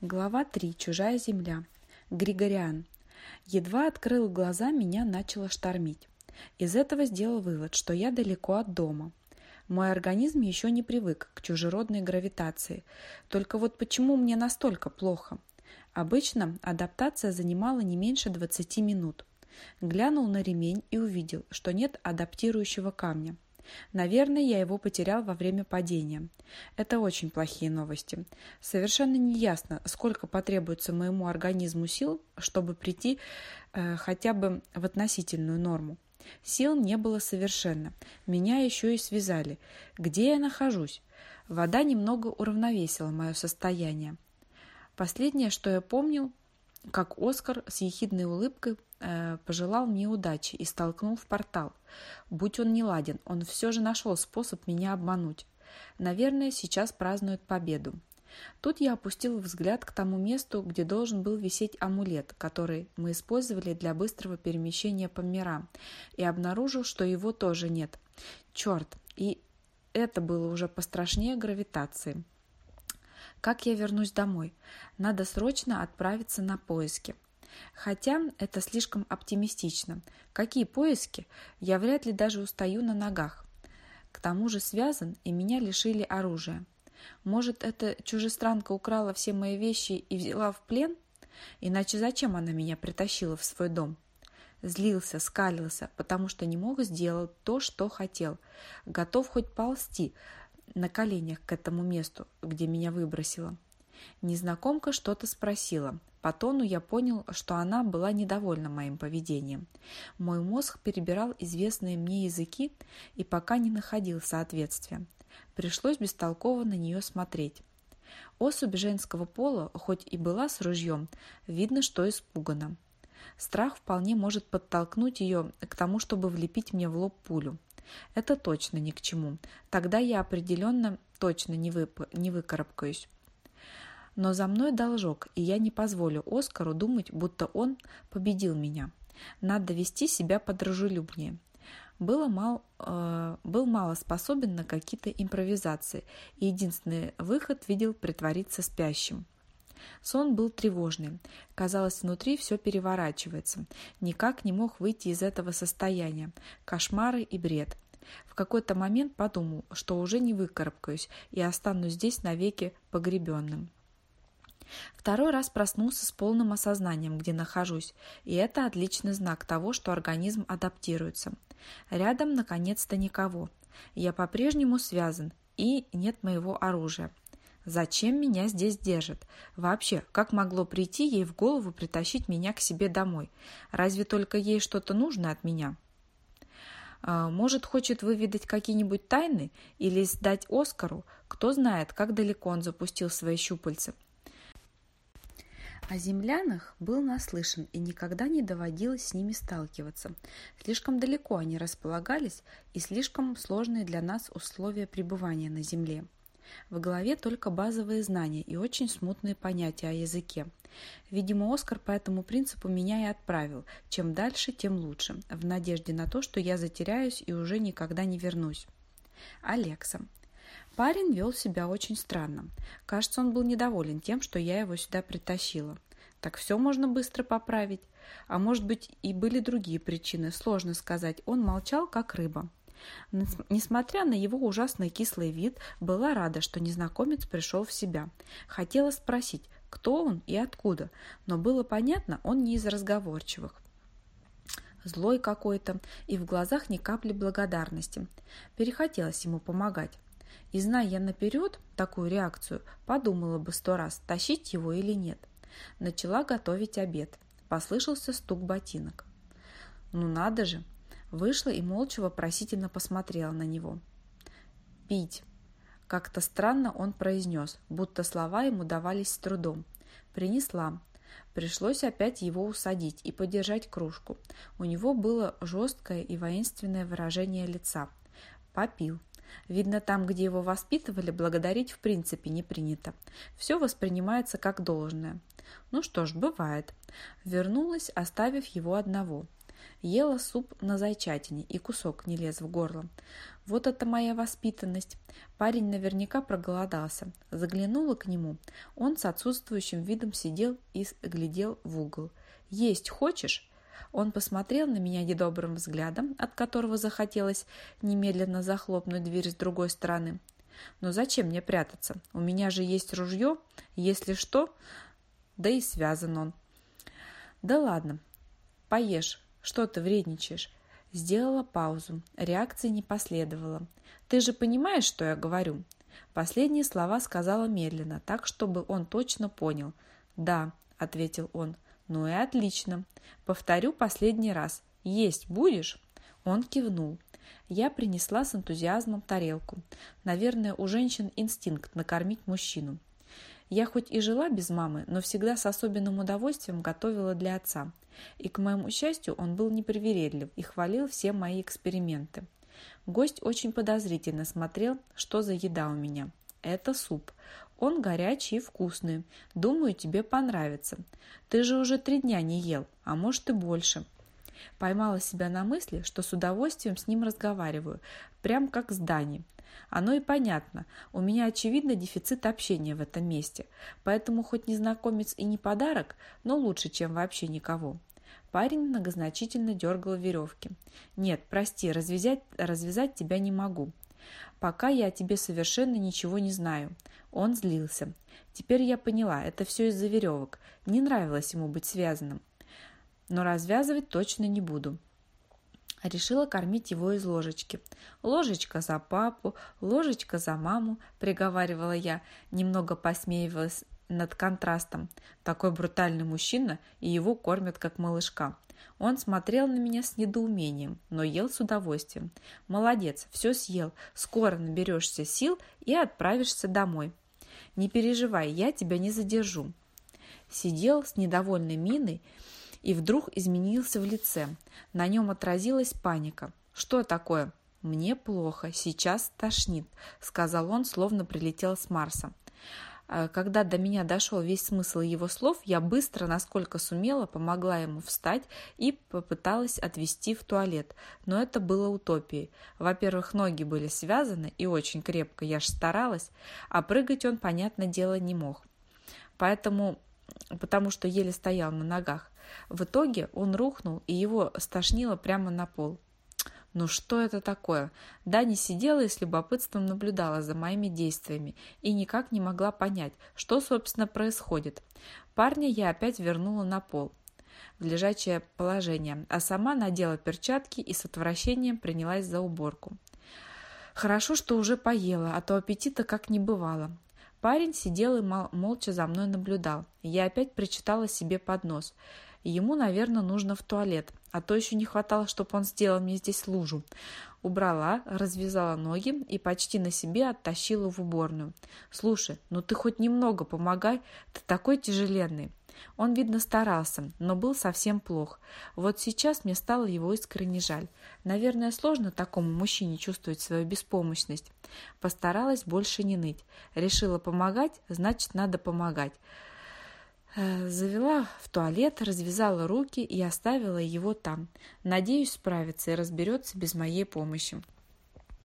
Глава 3. Чужая земля. Григориан. Едва открыл глаза, меня начало штормить. Из этого сделал вывод, что я далеко от дома. Мой организм еще не привык к чужеродной гравитации. Только вот почему мне настолько плохо? Обычно адаптация занимала не меньше 20 минут. Глянул на ремень и увидел, что нет адаптирующего камня. Наверное, я его потерял во время падения. Это очень плохие новости. Совершенно неясно, сколько потребуется моему организму сил, чтобы прийти э, хотя бы в относительную норму. Сил не было совершенно. Меня еще и связали. Где я нахожусь? Вода немного уравновесила мое состояние. Последнее, что я помнил, как Оскар с ехидной улыбкой э, пожелал мне удачи и столкнул в портал. Будь он не ладен, он все же нашел способ меня обмануть. Наверное, сейчас празднует победу. Тут я опустил взгляд к тому месту, где должен был висеть амулет, который мы использовали для быстрого перемещения по мирам, и обнаружил, что его тоже нет. Черт, и это было уже пострашнее гравитации. Как я вернусь домой? Надо срочно отправиться на поиски. Хотя это слишком оптимистично. Какие поиски? Я вряд ли даже устаю на ногах. К тому же связан, и меня лишили оружия. Может, эта чужестранка украла все мои вещи и взяла в плен? Иначе зачем она меня притащила в свой дом? Злился, скалился, потому что не мог сделать то, что хотел. Готов хоть ползти, на коленях к этому месту, где меня выбросило. Незнакомка что-то спросила. По тону я понял, что она была недовольна моим поведением. Мой мозг перебирал известные мне языки и пока не находил соответствия. Пришлось бестолково на нее смотреть. Особь женского пола, хоть и была с ружьем, видно, что испугана. Страх вполне может подтолкнуть ее к тому, чтобы влепить мне в лоб пулю. Это точно ни к чему. Тогда я определенно точно не, вып... не выкарабкаюсь. Но за мной должок, и я не позволю Оскару думать, будто он победил меня. Надо вести себя подружелюбнее. Было мал, э, был мало способен на какие-то импровизации, и единственный выход видел притвориться спящим. Сон был тревожный. Казалось, внутри все переворачивается. Никак не мог выйти из этого состояния. Кошмары и бред. В какой-то момент подумал, что уже не выкарабкаюсь и останусь здесь навеки погребенным. Второй раз проснулся с полным осознанием, где нахожусь, и это отличный знак того, что организм адаптируется. Рядом, наконец-то, никого. Я по-прежнему связан, и нет моего оружия. Зачем меня здесь держат? Вообще, как могло прийти ей в голову притащить меня к себе домой? Разве только ей что-то нужно от меня? А, может, хочет выведать какие-нибудь тайны или сдать Оскару? Кто знает, как далеко он запустил свои щупальца. О землянах был наслышан и никогда не доводилось с ними сталкиваться. Слишком далеко они располагались и слишком сложные для нас условия пребывания на Земле. В голове только базовые знания и очень смутные понятия о языке. Видимо, Оскар по этому принципу меня и отправил. Чем дальше, тем лучше, в надежде на то, что я затеряюсь и уже никогда не вернусь. Алекса. Парень вел себя очень странно. Кажется, он был недоволен тем, что я его сюда притащила. Так все можно быстро поправить. А может быть и были другие причины, сложно сказать. Он молчал, как рыба. Несмотря на его ужасный кислый вид, была рада, что незнакомец пришел в себя. Хотела спросить, кто он и откуда, но было понятно, он не из разговорчивых. Злой какой-то, и в глазах ни капли благодарности. Перехотелось ему помогать. И зная я наперед такую реакцию, подумала бы сто раз, тащить его или нет. Начала готовить обед. Послышался стук ботинок. Ну надо же, Вышла и молча вопросительно посмотрела на него. «Пить!» Как-то странно он произнес, будто слова ему давались с трудом. «Принесла». Пришлось опять его усадить и подержать кружку. У него было жесткое и воинственное выражение лица. Попил. Видно, там, где его воспитывали, благодарить в принципе не принято. Все воспринимается как должное. Ну что ж, бывает. Вернулась, оставив его одного. Ела суп на зайчатине, и кусок не лез в горло. Вот это моя воспитанность. Парень наверняка проголодался. Заглянула к нему. Он с отсутствующим видом сидел и глядел в угол. «Есть хочешь?» Он посмотрел на меня недобрым взглядом, от которого захотелось немедленно захлопнуть дверь с другой стороны. «Но зачем мне прятаться? У меня же есть ружье, если что...» Да и связан он. «Да ладно, поешь, что ты вредничаешь?» Сделала паузу. Реакции не последовало. «Ты же понимаешь, что я говорю?» Последние слова сказала медленно, так, чтобы он точно понял. «Да», — ответил он. «Ну и отлично. Повторю последний раз. Есть будешь?» Он кивнул. Я принесла с энтузиазмом тарелку. Наверное, у женщин инстинкт накормить мужчину. Я хоть и жила без мамы, но всегда с особенным удовольствием готовила для отца. И, к моему счастью, он был непривередлив и хвалил все мои эксперименты. Гость очень подозрительно смотрел, что за еда у меня. Это суп. Он горячий и вкусный. Думаю, тебе понравится. Ты же уже три дня не ел, а может и больше. Поймала себя на мысли, что с удовольствием с ним разговариваю, прям как с Дани. Оно и понятно. У меня, очевидно, дефицит общения в этом месте. Поэтому хоть незнакомец и не подарок, но лучше, чем вообще никого. Парень многозначительно дергал веревки. «Нет, прости, развязать, развязать тебя не могу. Пока я о тебе совершенно ничего не знаю». Он злился. Теперь я поняла, это все из-за веревок. Не нравилось ему быть связанным. Но развязывать точно не буду. Решила кормить его из ложечки. «Ложечка за папу, ложечка за маму», – приговаривала я, немного посмеивалась над контрастом. Такой брутальный мужчина, и его кормят как малышка. Он смотрел на меня с недоумением, но ел с удовольствием. «Молодец, все съел. Скоро наберешься сил и отправишься домой. Не переживай, я тебя не задержу». Сидел с недовольной миной и вдруг изменился в лице. На нем отразилась паника. «Что такое?» «Мне плохо, сейчас тошнит», — сказал он, словно прилетел с Марса. А когда до меня дошел весь смысл его слов, я быстро, насколько сумела, помогла ему встать и попыталась отвести в туалет. Но это было утопией. Во-первых, ноги были связаны и очень крепко, я ж старалась, а прыгать он, понятное дело, не мог. Поэтому потому что еле стоял на ногах. В итоге он рухнул, и его стошнило прямо на пол. Ну что это такое? Дани сидела и с любопытством наблюдала за моими действиями и никак не могла понять, что, собственно, происходит. Парня я опять вернула на пол в лежачее положение, а сама надела перчатки и с отвращением принялась за уборку. Хорошо, что уже поела, а то аппетита как не бывало. Парень сидел и молча за мной наблюдал. Я опять прочитала себе под нос. Ему, наверное, нужно в туалет, а то еще не хватало, чтобы он сделал мне здесь лужу. Убрала, развязала ноги и почти на себе оттащила в уборную. «Слушай, ну ты хоть немного помогай, ты такой тяжеленный». Он, видно, старался, но был совсем плох. Вот сейчас мне стало его искренне жаль. Наверное, сложно такому мужчине чувствовать свою беспомощность. Постаралась больше не ныть. Решила помогать, значит, надо помогать. Э, завела в туалет, развязала руки и оставила его там. Надеюсь, справится и разберется без моей помощи.